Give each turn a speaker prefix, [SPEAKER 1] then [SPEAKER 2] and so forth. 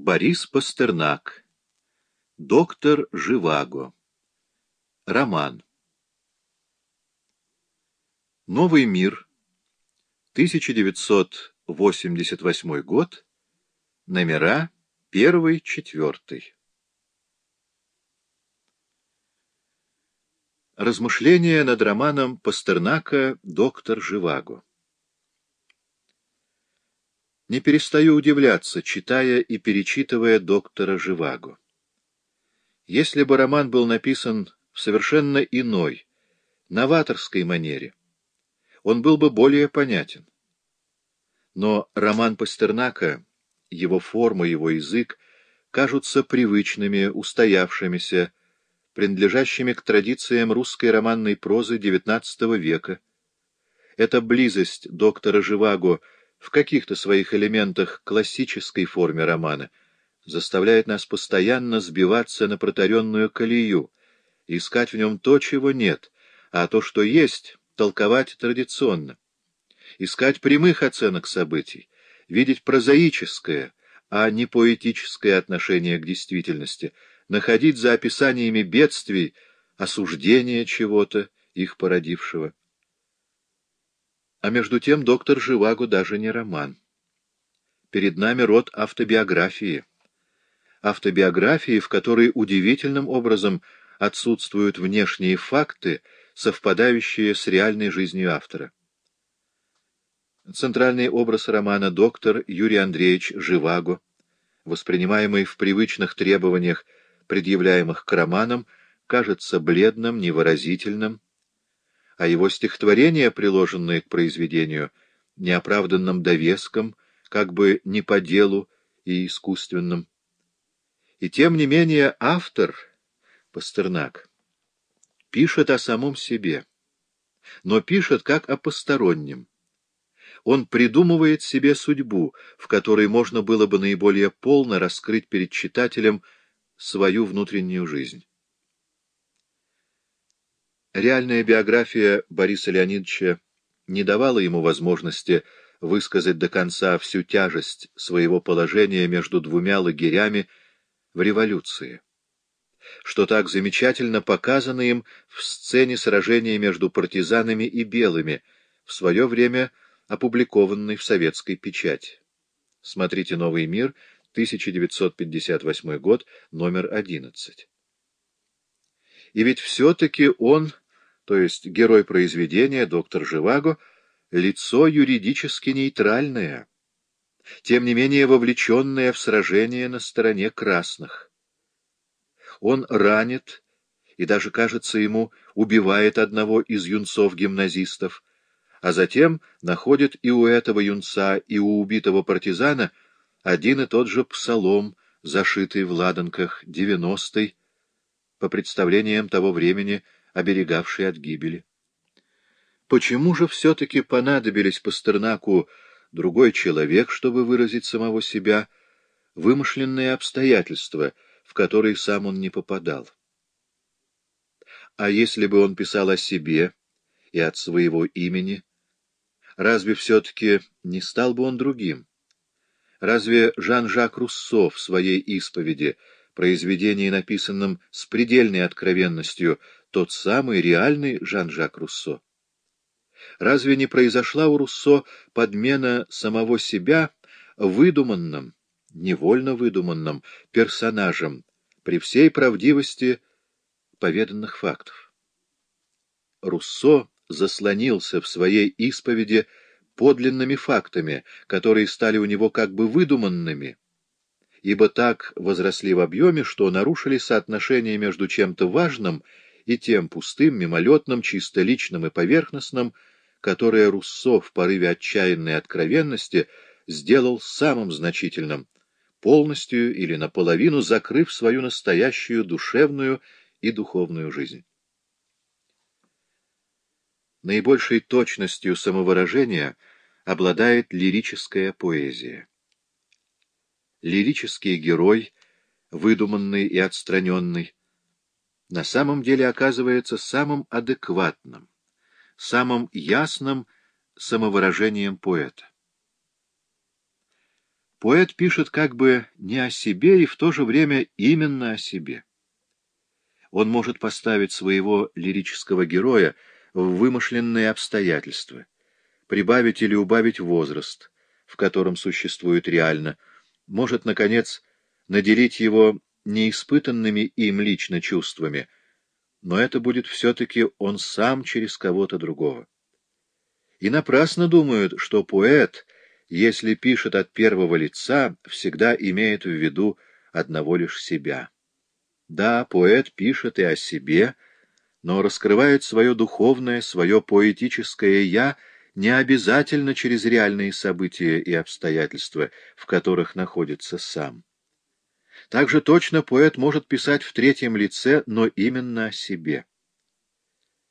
[SPEAKER 1] Борис Пастернак. Доктор Живаго. Роман. Новый мир. 1988 год. Номера 1-4. Размышления над романом Пастернака «Доктор Живаго». Не перестаю удивляться, читая и перечитывая доктора Живаго. Если бы роман был написан в совершенно иной, новаторской манере, он был бы более понятен. Но роман Пастернака, его форма, его язык кажутся привычными, устоявшимися, принадлежащими к традициям русской романной прозы XIX века. Эта близость доктора Живаго — в каких-то своих элементах классической форме романа, заставляет нас постоянно сбиваться на протаренную колею, искать в нем то, чего нет, а то, что есть, толковать традиционно. Искать прямых оценок событий, видеть прозаическое, а не поэтическое отношение к действительности, находить за описаниями бедствий осуждение чего-то, их породившего. А между тем доктор Живаго даже не роман. Перед нами род автобиографии. Автобиографии, в которой удивительным образом отсутствуют внешние факты, совпадающие с реальной жизнью автора. Центральный образ романа доктор Юрий Андреевич Живаго, воспринимаемый в привычных требованиях, предъявляемых к романам, кажется бледным, невыразительным, а его стихотворения, приложенные к произведению, неоправданным довеском, как бы не по делу и искусственным. И тем не менее автор, Пастернак, пишет о самом себе, но пишет как о постороннем. Он придумывает себе судьбу, в которой можно было бы наиболее полно раскрыть перед читателем свою внутреннюю жизнь. Реальная биография Бориса Леонидовича не давала ему возможности высказать до конца всю тяжесть своего положения между двумя лагерями в революции, что так замечательно показано им в сцене сражения между партизанами и белыми, в свое время опубликованной в советской печати. Смотрите «Новый мир», 1958 год, номер 11. И ведь все-таки он то есть герой произведения, доктор Живаго, лицо юридически нейтральное, тем не менее вовлеченное в сражение на стороне красных. Он ранит и даже, кажется ему, убивает одного из юнцов-гимназистов, а затем находит и у этого юнца, и у убитого партизана один и тот же псалом, зашитый в ладанках, девяностый, по представлениям того времени — оберегавший от гибели. Почему же все-таки понадобились Пастернаку другой человек, чтобы выразить самого себя, вымышленные обстоятельства, в которые сам он не попадал? А если бы он писал о себе и от своего имени, разве все-таки не стал бы он другим? Разве Жан-Жак Руссо в своей исповеди, произведении, написанном с предельной откровенностью, тот самый реальный Жан-Жак Руссо? Разве не произошла у Руссо подмена самого себя выдуманным, невольно выдуманным персонажем при всей правдивости поведанных фактов? Руссо заслонился в своей исповеди подлинными фактами, которые стали у него как бы выдуманными, ибо так возросли в объеме, что нарушили соотношение между чем-то важным и тем пустым, мимолетным, чисто личным и поверхностным, которое Руссо в порыве отчаянной откровенности сделал самым значительным, полностью или наполовину закрыв свою настоящую душевную и духовную жизнь. Наибольшей точностью самовыражения обладает лирическая поэзия. Лирический герой, выдуманный и отстраненный, на самом деле оказывается самым адекватным, самым ясным самовыражением поэта. Поэт пишет как бы не о себе и в то же время именно о себе. Он может поставить своего лирического героя в вымышленные обстоятельства, прибавить или убавить возраст, в котором существует реально, может, наконец, наделить его неиспытанными им лично чувствами, но это будет все-таки он сам через кого-то другого. И напрасно думают, что поэт, если пишет от первого лица, всегда имеет в виду одного лишь себя. Да, поэт пишет и о себе, но раскрывает свое духовное, свое поэтическое «я» не обязательно через реальные события и обстоятельства, в которых находится сам. Также точно поэт может писать в третьем лице, но именно о себе.